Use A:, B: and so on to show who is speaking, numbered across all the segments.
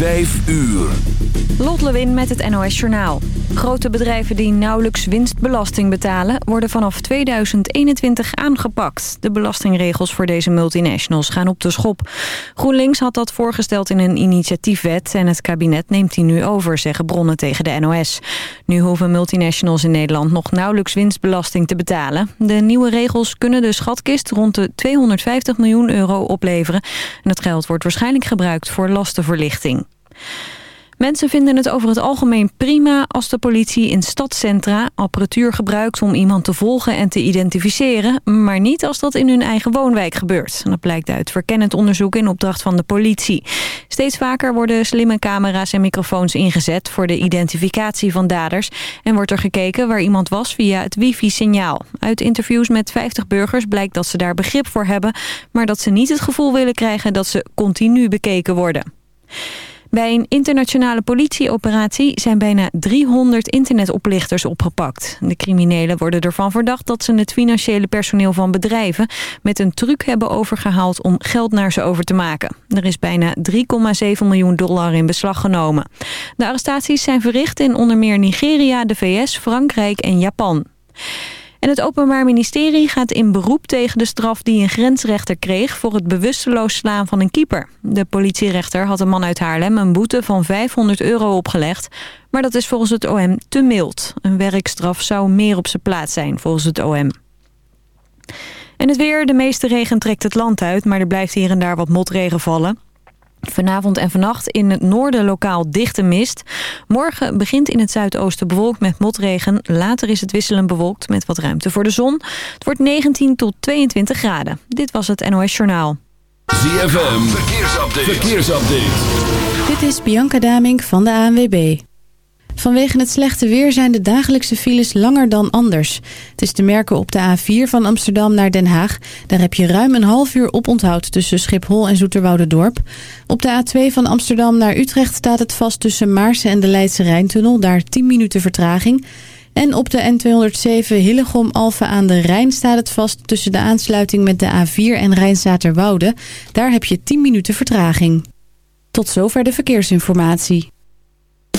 A: Vijf uur.
B: Lot Lewin met het NOS Journaal. Grote bedrijven die nauwelijks winstbelasting betalen... worden vanaf 2021 aangepakt. De belastingregels voor deze multinationals gaan op de schop. GroenLinks had dat voorgesteld in een initiatiefwet... en het kabinet neemt die nu over, zeggen bronnen tegen de NOS. Nu hoeven multinationals in Nederland nog nauwelijks winstbelasting te betalen. De nieuwe regels kunnen de schatkist rond de 250 miljoen euro opleveren. En dat geld wordt waarschijnlijk gebruikt voor lastenverlichting. Mensen vinden het over het algemeen prima als de politie in stadscentra apparatuur gebruikt om iemand te volgen en te identificeren, maar niet als dat in hun eigen woonwijk gebeurt. dat blijkt uit verkennend onderzoek in opdracht van de politie. Steeds vaker worden slimme camera's en microfoons ingezet voor de identificatie van daders en wordt er gekeken waar iemand was via het wifi-signaal. Uit interviews met 50 burgers blijkt dat ze daar begrip voor hebben, maar dat ze niet het gevoel willen krijgen dat ze continu bekeken worden. Bij een internationale politieoperatie zijn bijna 300 internetoplichters opgepakt. De criminelen worden ervan verdacht dat ze het financiële personeel van bedrijven met een truc hebben overgehaald om geld naar ze over te maken. Er is bijna 3,7 miljoen dollar in beslag genomen. De arrestaties zijn verricht in onder meer Nigeria, de VS, Frankrijk en Japan. En het Openbaar Ministerie gaat in beroep tegen de straf die een grensrechter kreeg voor het bewusteloos slaan van een keeper. De politierechter had een man uit Haarlem een boete van 500 euro opgelegd, maar dat is volgens het OM te mild. Een werkstraf zou meer op zijn plaats zijn volgens het OM. En het weer, de meeste regen trekt het land uit, maar er blijft hier en daar wat motregen vallen. Vanavond en vannacht in het noorden lokaal dichte mist. Morgen begint in het zuidoosten bewolkt met motregen. Later is het wisselend bewolkt met wat ruimte voor de zon. Het wordt 19 tot 22 graden. Dit was het NOS Journaal.
A: ZFM, verkeersupdate. verkeersupdate.
C: Dit is Bianca Damink van de ANWB. Vanwege het slechte weer zijn de dagelijkse files langer dan anders. Het is te merken op de A4 van Amsterdam naar Den Haag. Daar heb je ruim een half uur op onthoud tussen Schiphol en Zoeterwoudendorp. Op de A2 van Amsterdam naar Utrecht staat het vast tussen Maarsen en de Leidse Rijntunnel. Daar 10 minuten vertraging. En op de N207 Hillegom-Alphen aan de Rijn staat het vast tussen de aansluiting met de A4 en Rijnzaterwoude. Daar heb je 10 minuten vertraging. Tot zover de verkeersinformatie.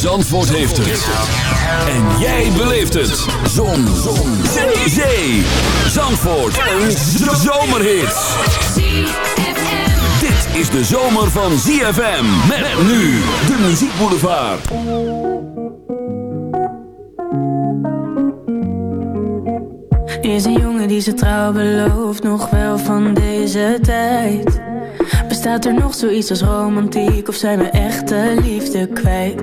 A: Zandvoort heeft het. En jij beleeft het. Zon. Zon. Zee. Zee. Zandvoort. Een zomerhit. Dit is de zomer van ZFM. Met nu de muziekboulevard.
D: Is een jongen die zijn trouw belooft, nog wel van deze tijd. Bestaat er nog zoiets als romantiek of zijn we echte liefde kwijt?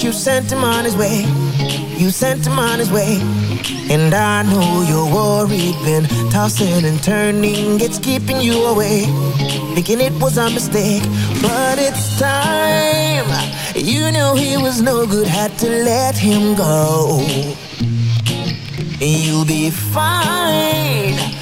E: you sent him on his way. You sent him on his way. And I know you're worried, been tossing and turning, it's keeping you away. Thinking it was a mistake, but it's time. You knew he was no good, had to let him go. You'll be fine.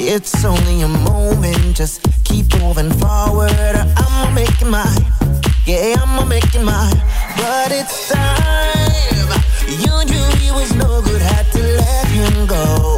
E: It's only a moment. Just keep moving forward. I'ma make it mine. Yeah, I'ma make it mine. But it's time. You knew he was no good, had to let him go.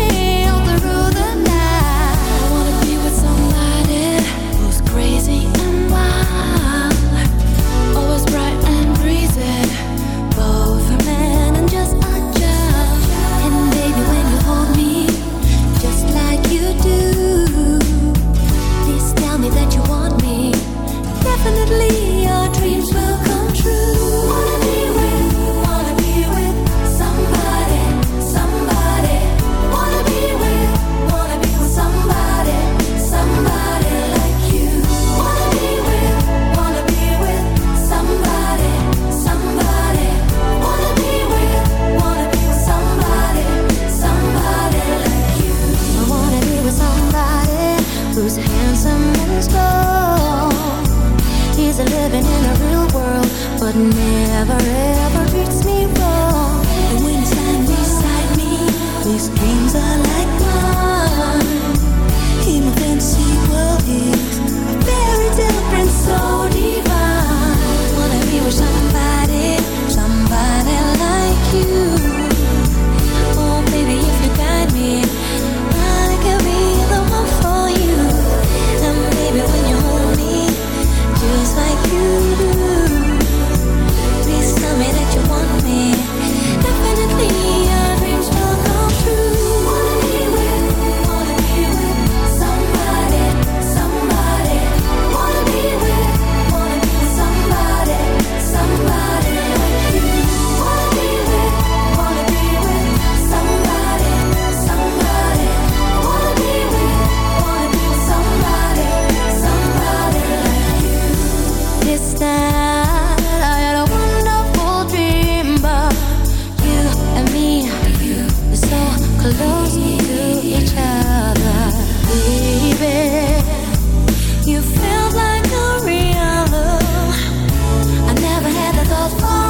F: far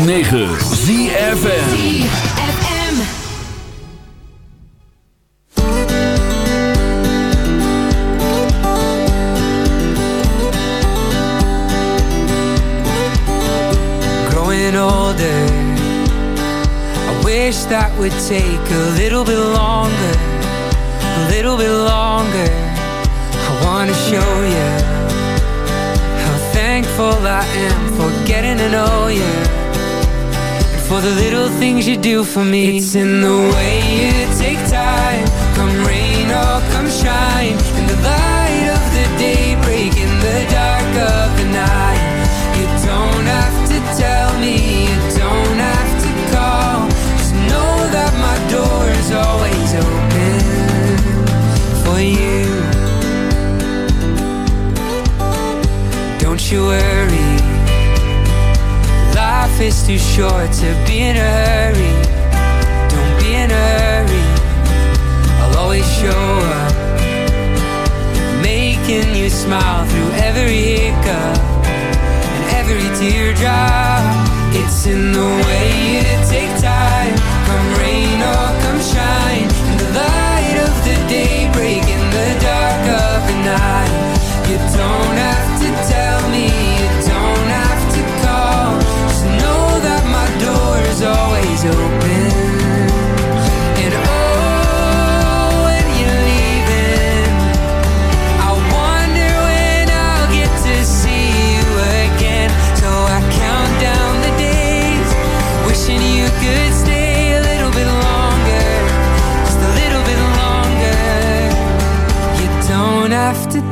A: 106.9 ZFN
G: Growing older I wish that would take a for me. It's in the way you take time. Come rain or come shine. In the light of the day Break in the dark of the night. You don't have to tell me You don't have to call. Just know that my door is always open For you. Don't you worry. Life is too short to be in a hurry. always show up Making you smile through every hiccup And every teardrop. It's in the way you take time Come rain or come shine In the light of the day.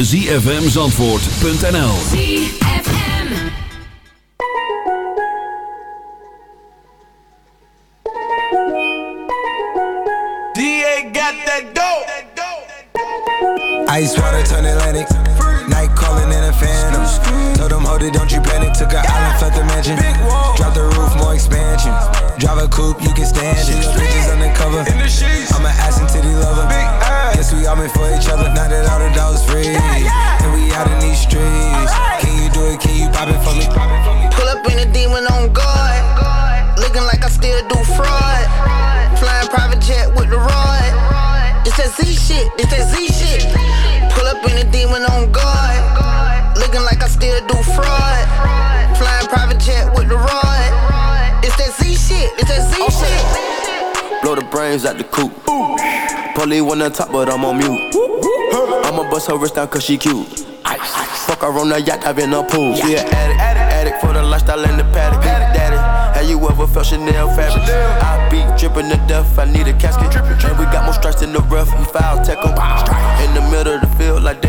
A: www.zfmzandvoort.nl
H: DA got that dope.
I: Ice water turn Atlantic. Night calling in a phantom. Told them, hold it, don't you panic. Took an island, left the mansion. Drop the roof, more expansion. Drive a coupe, you can stand it.
J: Shit.
K: Blow the the coop. Polly one on top, but I'm on mute. I'ma bust her wrist down cause she cute. Fuck her on the yacht, I've been a pool. She an addict, addict for the lifestyle and the paddock. Daddy, have you ever felt Chanel fabric? I be dripping to death, I need a casket. And we got more strikes in the rough, we foul tech 'em. In the middle of the field, like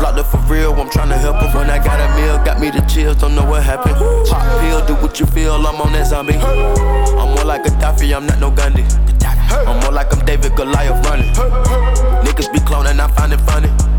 K: locked up for real, I'm tryna help 'em. When I got a meal, got me the chills, don't know what happened. Pop pill, do what you feel, I'm on that zombie. I'm more like a Gaddafi, I'm not no Gandhi. I'm more like I'm David Goliath running. Niggas be cloning, I find it funny.